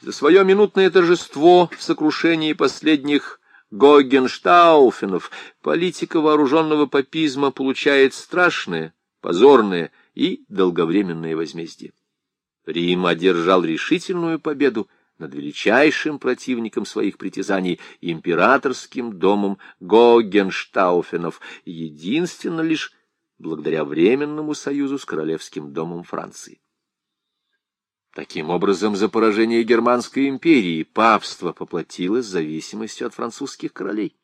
За свое минутное торжество в сокрушении последних Гогенштауфенов политика вооруженного папизма получает страшное, позорное и долговременное возмездие. Рим одержал решительную победу над величайшим противником своих притязаний, императорским домом Гогенштауфенов, единственно лишь благодаря Временному союзу с Королевским домом Франции. Таким образом, за поражение Германской империи папство поплатилось зависимостью от французских королей.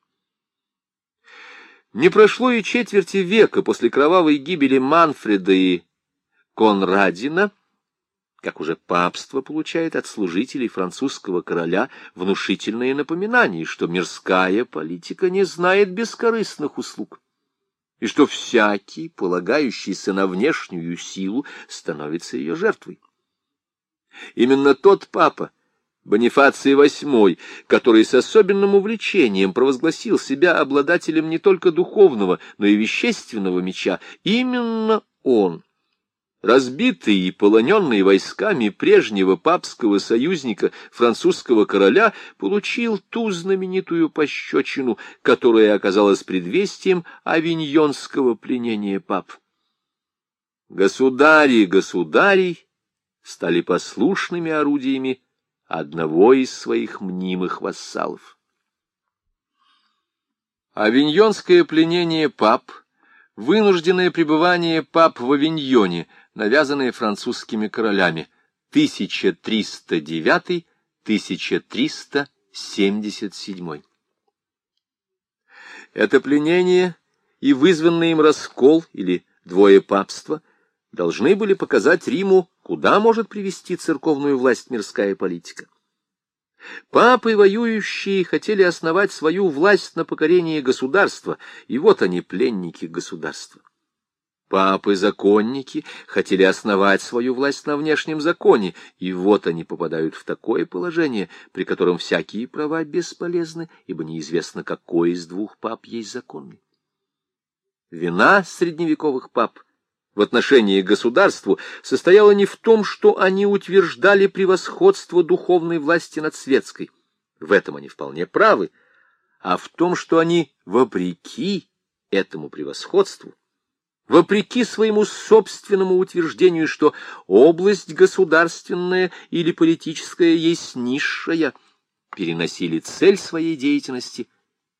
Не прошло и четверти века после кровавой гибели Манфреда и Конрадина, как уже папство получает от служителей французского короля внушительное напоминание, что мирская политика не знает бескорыстных услуг, и что всякий, полагающийся на внешнюю силу, становится ее жертвой. Именно тот папа, Бонифаций VIII, который с особенным увлечением провозгласил себя обладателем не только духовного, но и вещественного меча, именно он, разбитый и полоненный войсками прежнего папского союзника, французского короля, получил ту знаменитую пощечину, которая оказалась предвестием авиньонского пленения пап. Государи государей стали послушными орудиями одного из своих мнимых вассалов. Авиньонское пленение пап, вынужденное пребывание пап в Авиньоне, навязанное французскими королями, 1309-1377. Это пленение и вызванный им раскол или двое папства должны были показать Риму Куда может привести церковную власть мирская политика? Папы воюющие хотели основать свою власть на покорение государства, и вот они, пленники государства. Папы-законники хотели основать свою власть на внешнем законе, и вот они попадают в такое положение, при котором всякие права бесполезны, ибо неизвестно, какой из двух пап есть законный. Вина средневековых пап в отношении к государству состояла не в том, что они утверждали превосходство духовной власти над светской, в этом они вполне правы, а в том, что они, вопреки этому превосходству, вопреки своему собственному утверждению, что область государственная или политическая есть низшая, переносили цель своей деятельности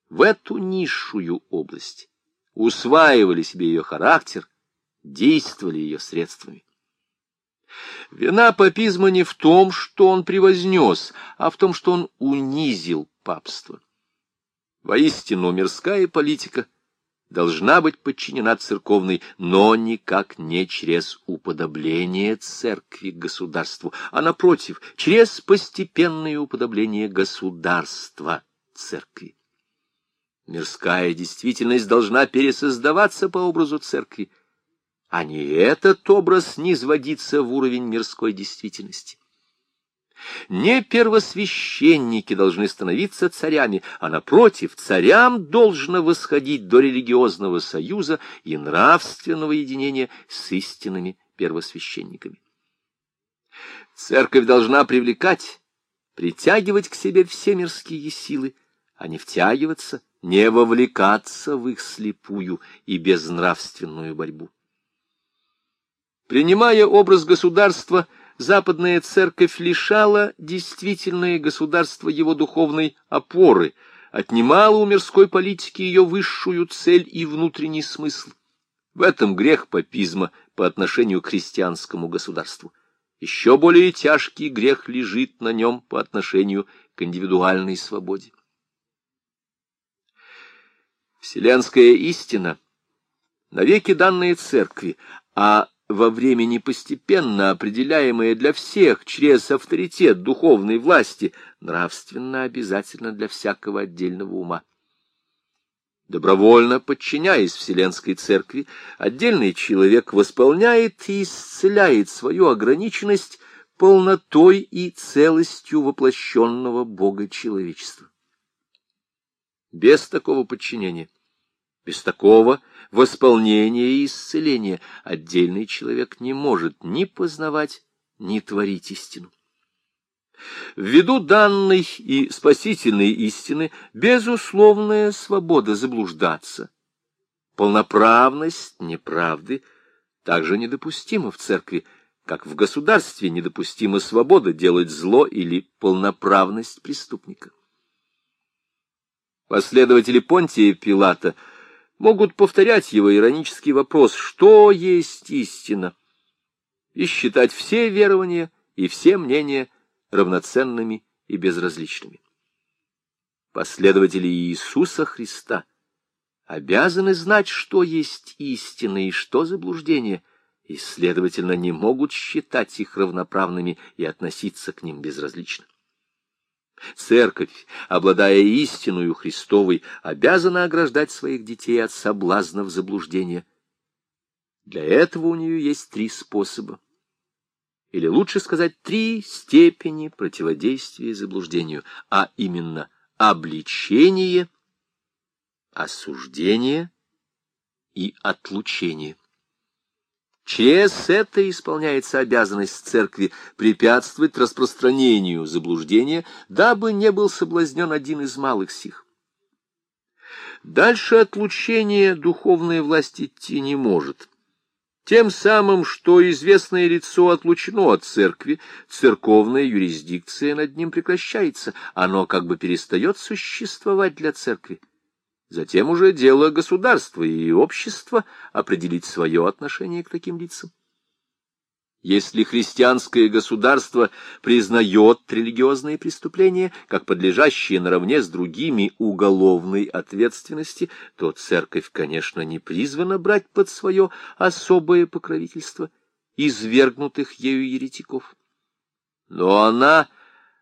в эту низшую область, усваивали себе ее характер, действовали ее средствами. Вина папизма не в том, что он превознес, а в том, что он унизил папство. Воистину, мирская политика должна быть подчинена церковной, но никак не через уподобление церкви государству, а, напротив, через постепенное уподобление государства церкви. Мирская действительность должна пересоздаваться по образу церкви, а не этот образ низводится в уровень мирской действительности. Не первосвященники должны становиться царями, а, напротив, царям должно восходить до религиозного союза и нравственного единения с истинными первосвященниками. Церковь должна привлекать, притягивать к себе все мирские силы, а не втягиваться, не вовлекаться в их слепую и безнравственную борьбу. Принимая образ государства, западная церковь лишала действительное государство его духовной опоры, отнимала у мирской политики ее высшую цель и внутренний смысл. В этом грех папизма по отношению к христианскому государству. Еще более тяжкий грех лежит на нем по отношению к индивидуальной свободе. Вселенская истина, навеки данная церкви, а во времени постепенно определяемое для всех через авторитет духовной власти, нравственно обязательно для всякого отдельного ума. Добровольно подчиняясь Вселенской Церкви, отдельный человек восполняет и исцеляет свою ограниченность полнотой и целостью воплощенного Бога человечества. Без такого подчинения без такого восполнения и исцеления отдельный человек не может ни познавать, ни творить истину. Ввиду данной и спасительной истины безусловная свобода заблуждаться, полноправность неправды также недопустима в церкви, как в государстве недопустима свобода делать зло или полноправность преступника. Последователи Понтия Пилата могут повторять его иронический вопрос «Что есть истина?» и считать все верования и все мнения равноценными и безразличными. Последователи Иисуса Христа обязаны знать, что есть истина и что заблуждение, и, следовательно, не могут считать их равноправными и относиться к ним безразлично. Церковь, обладая истинную Христовой, обязана ограждать своих детей от соблазнов заблуждения. Для этого у нее есть три способа или лучше сказать, три степени противодействия заблуждению, а именно обличение, осуждение и отлучение. Через это исполняется обязанность церкви препятствовать распространению заблуждения, дабы не был соблазнен один из малых сих. Дальше отлучение духовная власть идти не может. Тем самым, что известное лицо отлучено от церкви, церковная юрисдикция над ним прекращается, оно как бы перестает существовать для церкви. Затем уже дело государства и общества определить свое отношение к таким лицам. Если христианское государство признает религиозные преступления как подлежащие наравне с другими уголовной ответственности, то церковь, конечно, не призвана брать под свое особое покровительство извергнутых ею еретиков. Но она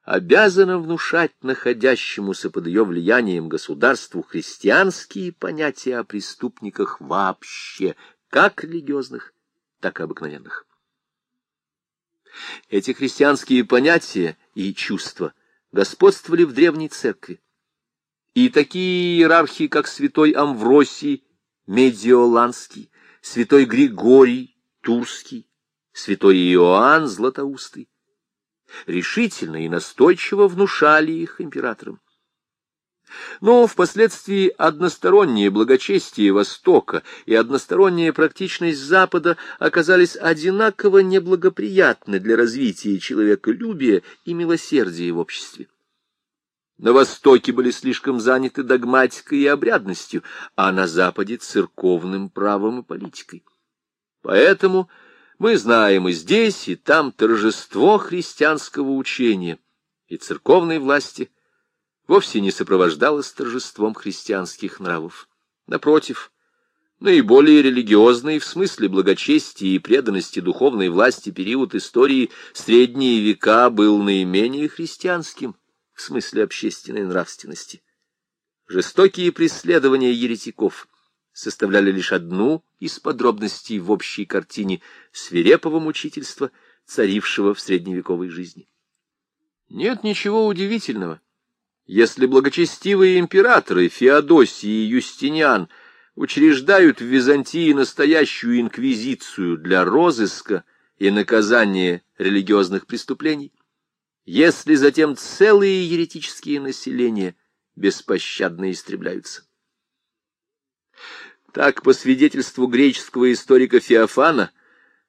обязана внушать находящемуся под ее влиянием государству христианские понятия о преступниках вообще, как религиозных, так и обыкновенных. Эти христианские понятия и чувства господствовали в древней церкви. И такие иерархи, как святой Амвросий Медиоланский, святой Григорий Турский, святой Иоанн Златоустый, решительно и настойчиво внушали их императорам. Но впоследствии одностороннее благочестие Востока и односторонняя практичность Запада оказались одинаково неблагоприятны для развития человеколюбия и милосердия в обществе. На Востоке были слишком заняты догматикой и обрядностью, а на Западе — церковным правом и политикой. Поэтому мы знаем и здесь, и там торжество христианского учения и церковной власти — вовсе не сопровождалось торжеством христианских нравов. Напротив, наиболее религиозный в смысле благочестия и преданности духовной власти период истории средние века был наименее христианским в смысле общественной нравственности. Жестокие преследования еретиков составляли лишь одну из подробностей в общей картине свирепого мучительства, царившего в средневековой жизни. Нет ничего удивительного, если благочестивые императоры Феодосий и Юстиниан учреждают в Византии настоящую инквизицию для розыска и наказания религиозных преступлений, если затем целые еретические населения беспощадно истребляются. Так, по свидетельству греческого историка Феофана,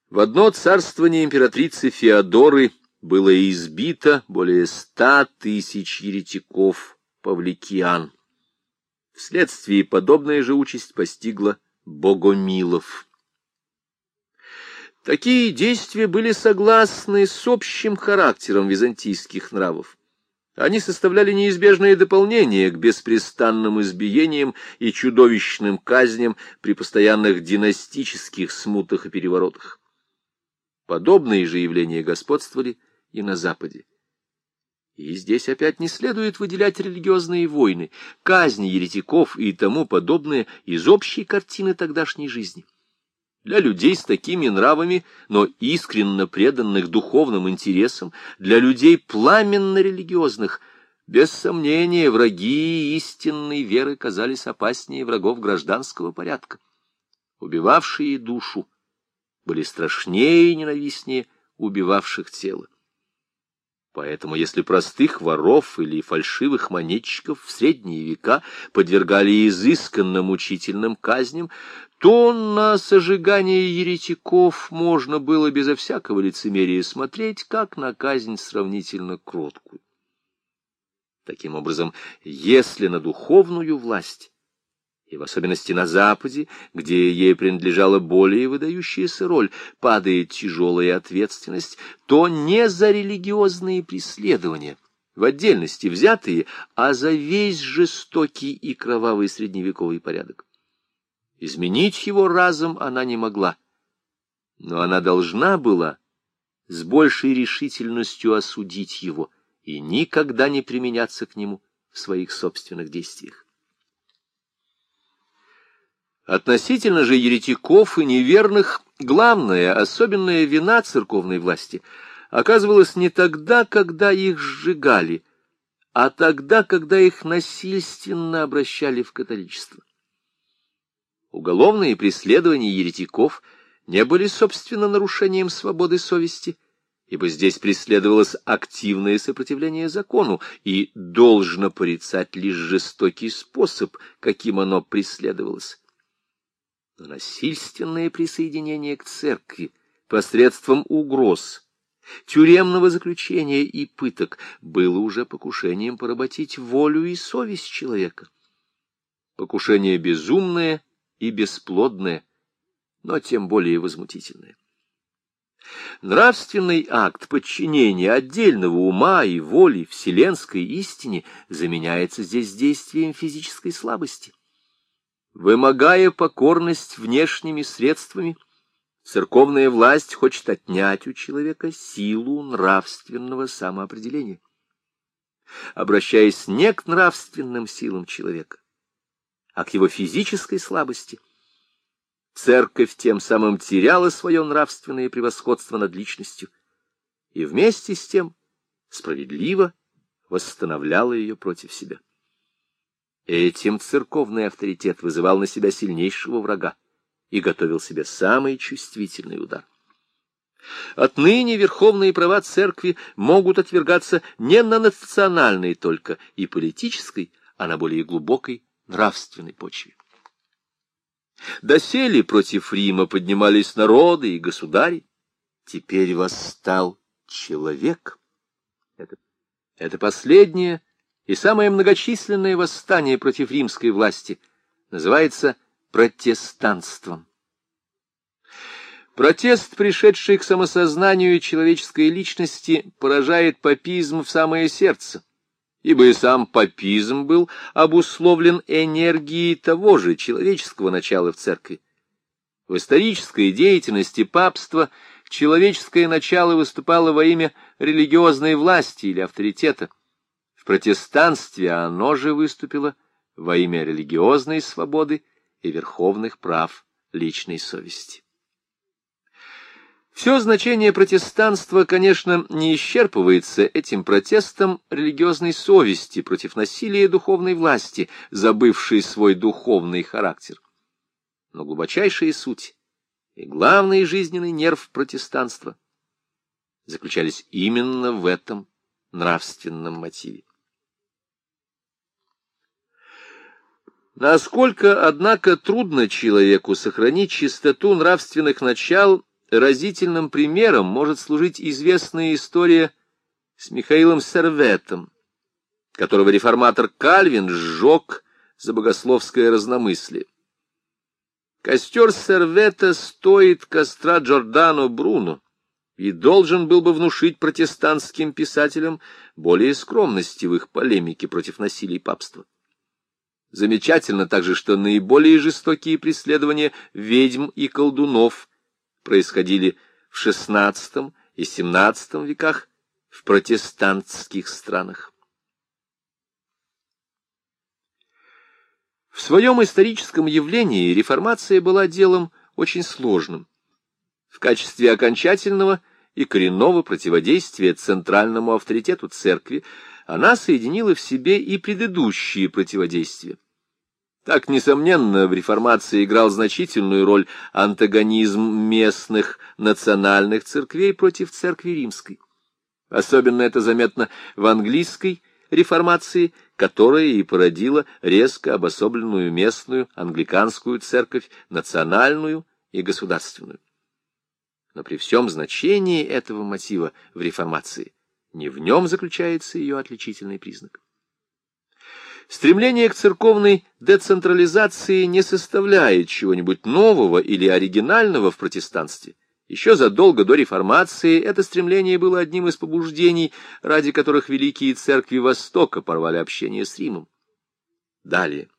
в одно царствование императрицы Феодоры – было избито более ста тысяч еретиков павликиан. Вследствие подобная же участь постигла богомилов. Такие действия были согласны с общим характером византийских нравов. Они составляли неизбежное дополнение к беспрестанным избиениям и чудовищным казням при постоянных династических смутах и переворотах. Подобные же явления господствовали и на Западе. И здесь опять не следует выделять религиозные войны, казни еретиков и тому подобное из общей картины тогдашней жизни. Для людей с такими нравами, но искренно преданных духовным интересам, для людей пламенно-религиозных, без сомнения, враги истинной веры казались опаснее врагов гражданского порядка. Убивавшие душу были страшнее и ненавистнее убивавших тело. Поэтому, если простых воров или фальшивых монетчиков в средние века подвергали изысканно мучительным казням, то на сожигание еретиков можно было безо всякого лицемерия смотреть, как на казнь сравнительно кроткую. Таким образом, если на духовную власть и в особенности на Западе, где ей принадлежала более выдающаяся роль, падает тяжелая ответственность, то не за религиозные преследования, в отдельности взятые, а за весь жестокий и кровавый средневековый порядок. Изменить его разом она не могла, но она должна была с большей решительностью осудить его и никогда не применяться к нему в своих собственных действиях. Относительно же еретиков и неверных, главная, особенная вина церковной власти оказывалась не тогда, когда их сжигали, а тогда, когда их насильственно обращали в католичество. Уголовные преследования еретиков не были, собственно, нарушением свободы совести, ибо здесь преследовалось активное сопротивление закону, и должно порицать лишь жестокий способ, каким оно преследовалось но насильственное присоединение к церкви посредством угроз, тюремного заключения и пыток было уже покушением поработить волю и совесть человека. Покушение безумное и бесплодное, но тем более возмутительное. Нравственный акт подчинения отдельного ума и воли вселенской истине заменяется здесь действием физической слабости. Вымогая покорность внешними средствами, церковная власть хочет отнять у человека силу нравственного самоопределения. Обращаясь не к нравственным силам человека, а к его физической слабости, церковь тем самым теряла свое нравственное превосходство над личностью и вместе с тем справедливо восстановляла ее против себя. Этим церковный авторитет вызывал на себя сильнейшего врага и готовил себе самый чувствительный удар. Отныне верховные права церкви могут отвергаться не на национальной только и политической, а на более глубокой нравственной почве. Доселе против Рима поднимались народы и государи, теперь восстал человек. Это, это последнее и самое многочисленное восстание против римской власти называется протестанством. Протест, пришедший к самосознанию человеческой личности, поражает папизм в самое сердце, ибо и сам папизм был обусловлен энергией того же человеческого начала в церкви. В исторической деятельности папства человеческое начало выступало во имя религиозной власти или авторитета. В оно же выступило во имя религиозной свободы и верховных прав личной совести. Все значение протестанства, конечно, не исчерпывается этим протестом религиозной совести против насилия духовной власти, забывшей свой духовный характер. Но глубочайшая суть и главный жизненный нерв протестанства заключались именно в этом нравственном мотиве. Насколько, однако, трудно человеку сохранить чистоту нравственных начал, разительным примером может служить известная история с Михаилом Серветом, которого реформатор Кальвин сжег за богословское разномыслие. Костер Сервета стоит костра Джордано Бруно и должен был бы внушить протестантским писателям более скромности в их полемике против насилия папства. Замечательно также, что наиболее жестокие преследования ведьм и колдунов происходили в XVI и XVII веках в протестантских странах. В своем историческом явлении реформация была делом очень сложным. В качестве окончательного и коренного противодействия центральному авторитету церкви она соединила в себе и предыдущие противодействия. Так, несомненно, в реформации играл значительную роль антагонизм местных национальных церквей против церкви римской. Особенно это заметно в английской реформации, которая и породила резко обособленную местную англиканскую церковь, национальную и государственную. Но при всем значении этого мотива в реформации не в нем заключается ее отличительный признак. Стремление к церковной децентрализации не составляет чего-нибудь нового или оригинального в протестанстве. Еще задолго до реформации это стремление было одним из побуждений, ради которых великие церкви Востока порвали общение с Римом. Далее.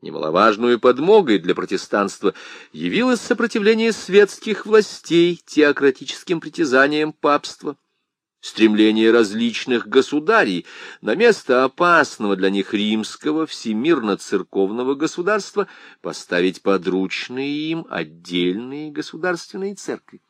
Немаловажную подмогой для протестанства явилось сопротивление светских властей теократическим притязаниям папства стремление различных государей на место опасного для них римского всемирно-церковного государства поставить подручные им отдельные государственные церкви.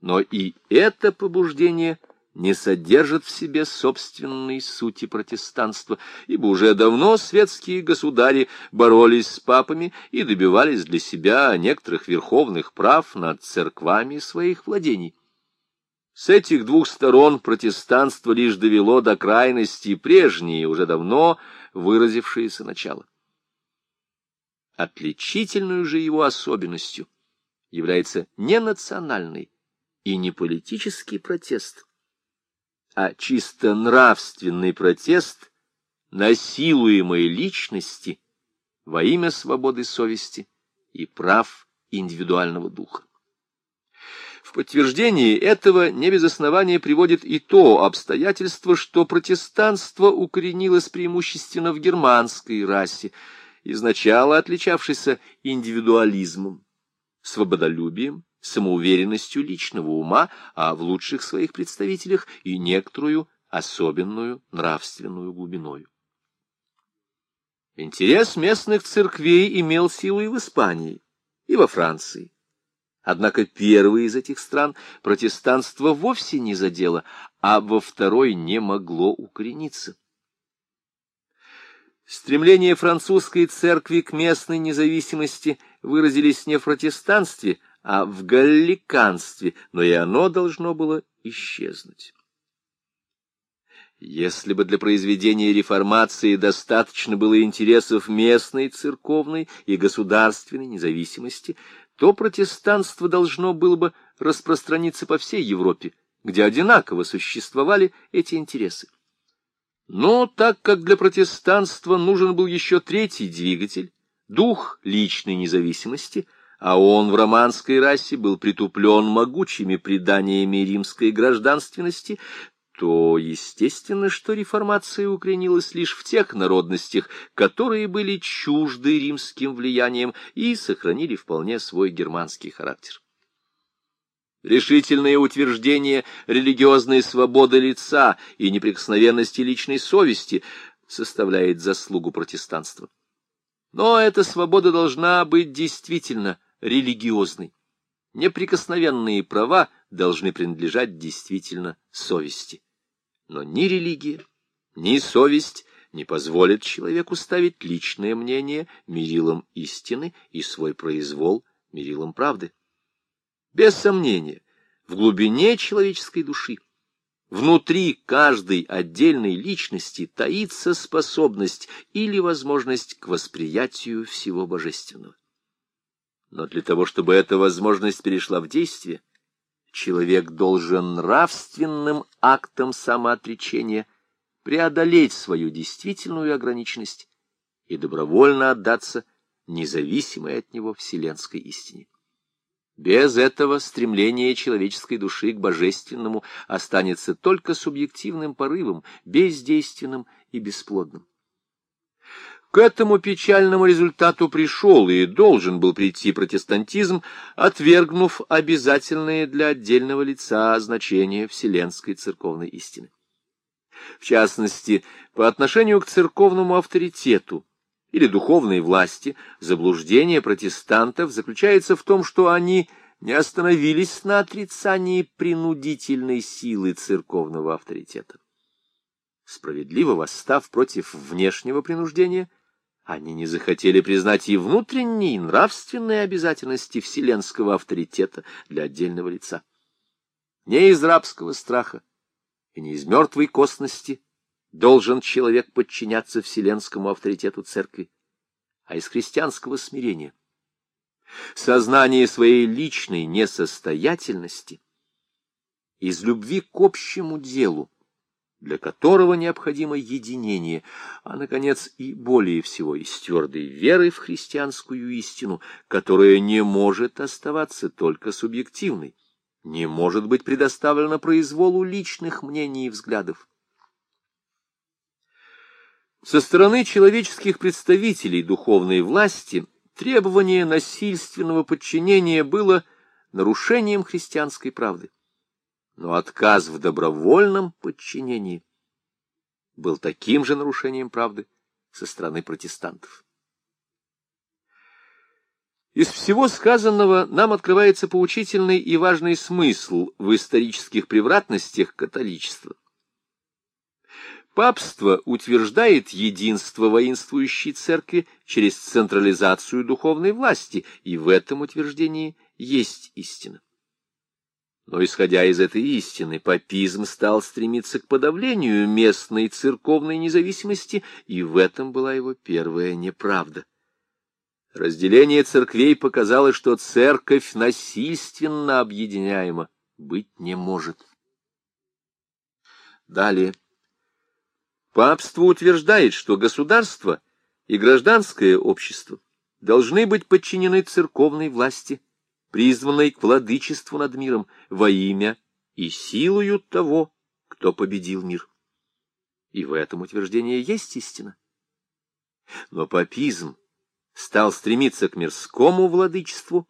Но и это побуждение не содержит в себе собственной сути протестанства, ибо уже давно светские государи боролись с папами и добивались для себя некоторых верховных прав над церквами своих владений. С этих двух сторон протестанство лишь довело до крайности прежние, уже давно выразившиеся начало. Отличительную же его особенностью является не национальный и не политический протест, а чисто нравственный протест насилуемой личности во имя свободы совести и прав индивидуального духа. В подтверждении этого не без основания приводит и то обстоятельство, что протестанство укоренилось преимущественно в германской расе, изначально отличавшейся индивидуализмом, свободолюбием, самоуверенностью личного ума, а в лучших своих представителях и некоторую особенную нравственную глубиною. Интерес местных церквей имел силу и в Испании, и во Франции. Однако первой из этих стран протестанство вовсе не задело, а во второй не могло укорениться. Стремление французской церкви к местной независимости выразились не в протестанстве, а в галликанстве, но и оно должно было исчезнуть. Если бы для произведения реформации достаточно было интересов местной церковной и государственной независимости, то протестанство должно было бы распространиться по всей Европе, где одинаково существовали эти интересы. Но так как для протестанства нужен был еще третий двигатель, дух личной независимости, а он в романской расе был притуплен могучими преданиями римской гражданственности, то естественно, что реформация укоренилась лишь в тех народностях, которые были чужды римским влиянием и сохранили вполне свой германский характер. Решительное утверждение религиозной свободы лица и неприкосновенности личной совести составляет заслугу протестанства. Но эта свобода должна быть действительно религиозной. Неприкосновенные права должны принадлежать действительно совести. Но ни религия, ни совесть не позволят человеку ставить личное мнение мерилом истины и свой произвол мерилом правды. Без сомнения, в глубине человеческой души, внутри каждой отдельной личности таится способность или возможность к восприятию всего божественного. Но для того, чтобы эта возможность перешла в действие, человек должен нравственным актом самоотречения преодолеть свою действительную ограниченность и добровольно отдаться независимой от него вселенской истине. Без этого стремление человеческой души к божественному останется только субъективным порывом, бездейственным и бесплодным. К этому печальному результату пришел и должен был прийти протестантизм, отвергнув обязательные для отдельного лица значения вселенской церковной истины. В частности, по отношению к церковному авторитету или духовной власти, заблуждение протестантов заключается в том, что они не остановились на отрицании принудительной силы церковного авторитета. Справедливо восстав против внешнего принуждения, они не захотели признать и внутренние, и нравственные обязательности вселенского авторитета для отдельного лица. Не из рабского страха, и не из мертвой косности должен человек подчиняться вселенскому авторитету церкви, а из христианского смирения. Сознание своей личной несостоятельности, из любви к общему делу, для которого необходимо единение, а, наконец, и более всего из твердой веры в христианскую истину, которая не может оставаться только субъективной, не может быть предоставлена произволу личных мнений и взглядов. Со стороны человеческих представителей духовной власти требование насильственного подчинения было нарушением христианской правды но отказ в добровольном подчинении был таким же нарушением правды со стороны протестантов. Из всего сказанного нам открывается поучительный и важный смысл в исторических превратностях католичества. Папство утверждает единство воинствующей церкви через централизацию духовной власти, и в этом утверждении есть истина. Но, исходя из этой истины, папизм стал стремиться к подавлению местной церковной независимости, и в этом была его первая неправда. Разделение церквей показало, что церковь насильственно объединяема быть не может. Далее. Папство утверждает, что государство и гражданское общество должны быть подчинены церковной власти – призванной к владычеству над миром во имя и силою того, кто победил мир. И в этом утверждении есть истина. Но папизм стал стремиться к мирскому владычеству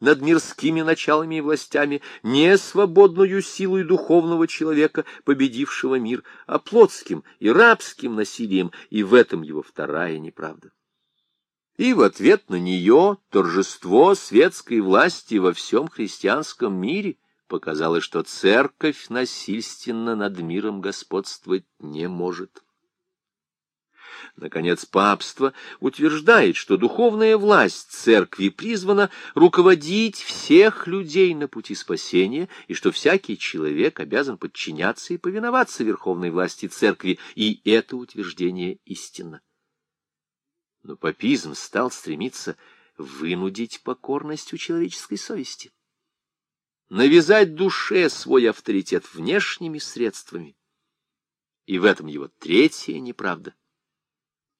над мирскими началами и властями, не свободную силой духовного человека, победившего мир, а плотским и рабским насилием, и в этом его вторая неправда и в ответ на нее торжество светской власти во всем христианском мире показало, что церковь насильственно над миром господствовать не может. Наконец, папство утверждает, что духовная власть церкви призвана руководить всех людей на пути спасения, и что всякий человек обязан подчиняться и повиноваться верховной власти церкви, и это утверждение истинно. Но папизм стал стремиться вынудить покорность у человеческой совести, навязать душе свой авторитет внешними средствами. И в этом его третья неправда.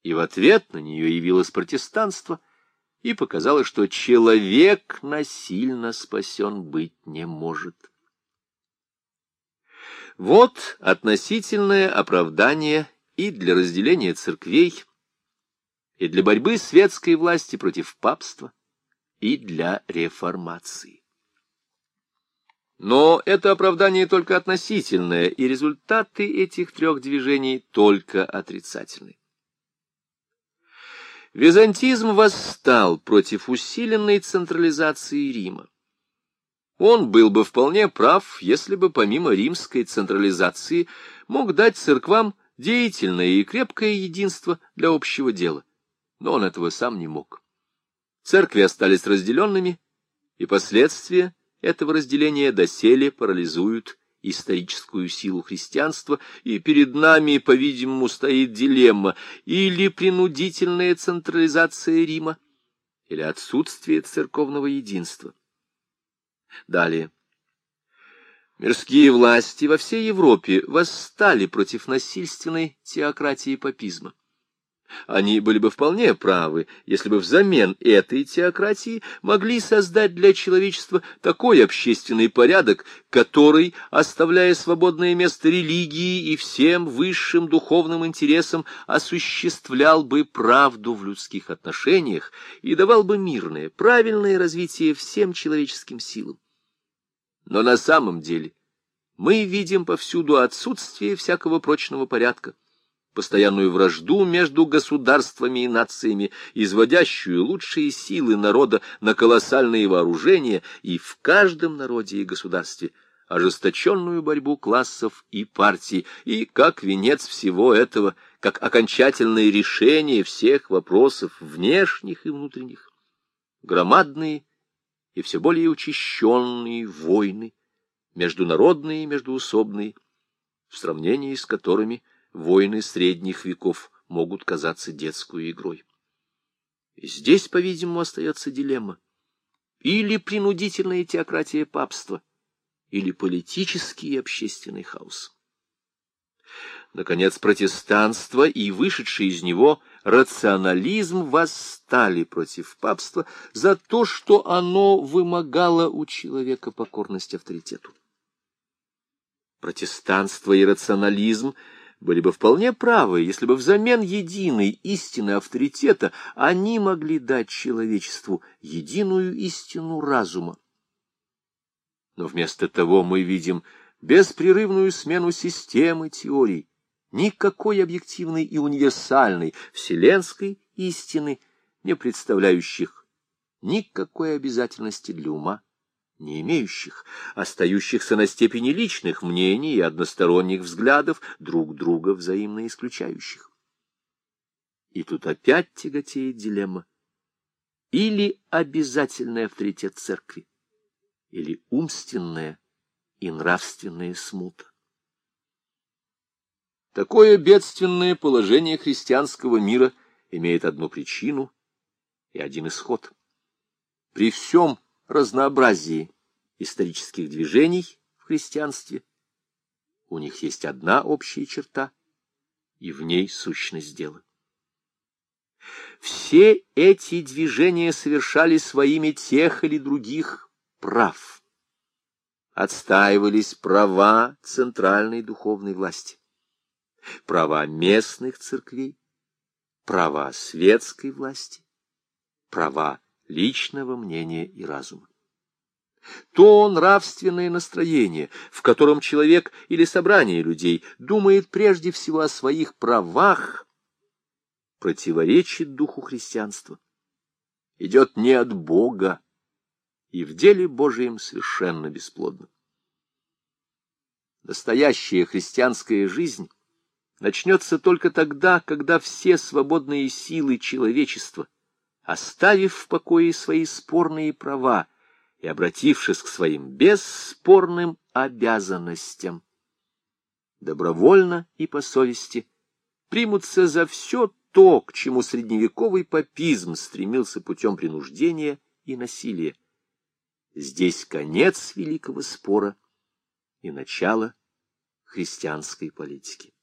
И в ответ на нее явилось протестанство и показало, что человек насильно спасен быть не может. Вот относительное оправдание и для разделения церквей, и для борьбы светской власти против папства, и для реформации. Но это оправдание только относительное, и результаты этих трех движений только отрицательны. Византизм восстал против усиленной централизации Рима. Он был бы вполне прав, если бы помимо римской централизации мог дать церквам деятельное и крепкое единство для общего дела но он этого сам не мог. Церкви остались разделенными, и последствия этого разделения доселе парализуют историческую силу христианства, и перед нами, по-видимому, стоит дилемма или принудительная централизация Рима, или отсутствие церковного единства. Далее. Мирские власти во всей Европе восстали против насильственной теократии папизма. Они были бы вполне правы, если бы взамен этой теократии могли создать для человечества такой общественный порядок, который, оставляя свободное место религии и всем высшим духовным интересам, осуществлял бы правду в людских отношениях и давал бы мирное, правильное развитие всем человеческим силам. Но на самом деле мы видим повсюду отсутствие всякого прочного порядка постоянную вражду между государствами и нациями, изводящую лучшие силы народа на колоссальные вооружения и в каждом народе и государстве ожесточенную борьбу классов и партий, и, как венец всего этого, как окончательное решение всех вопросов внешних и внутренних, громадные и все более учащенные войны, международные и междуусобные, в сравнении с которыми войны средних веков могут казаться детскую игрой. Здесь, по-видимому, остается дилемма. Или принудительная теократия папства, или политический и общественный хаос. Наконец, протестанство и вышедший из него рационализм восстали против папства за то, что оно вымогало у человека покорность авторитету. Протестанство и рационализм были бы вполне правы, если бы взамен единой истины авторитета они могли дать человечеству единую истину разума. Но вместо того мы видим беспрерывную смену системы теорий, никакой объективной и универсальной вселенской истины, не представляющих никакой обязательности для ума, не имеющих, остающихся на степени личных мнений и односторонних взглядов, друг друга взаимно исключающих. И тут опять тяготеет дилемма. Или обязательный авторитет церкви, или умственная и нравственная смута. Такое бедственное положение христианского мира имеет одну причину и один исход. При всем разнообразии исторических движений в христианстве у них есть одна общая черта, и в ней сущность дела. Все эти движения совершали своими тех или других прав. Отстаивались права центральной духовной власти права местных церквей, права светской власти, права личного мнения и разума. То нравственное настроение, в котором человек или собрание людей думает прежде всего о своих правах, противоречит духу христианства, идет не от Бога и в деле Божием совершенно бесплодно. Настоящая христианская жизнь начнется только тогда, когда все свободные силы человечества, оставив в покое свои спорные права и обратившись к своим бесспорным обязанностям, добровольно и по совести примутся за все то, к чему средневековый папизм стремился путем принуждения и насилия. Здесь конец великого спора и начало христианской политики.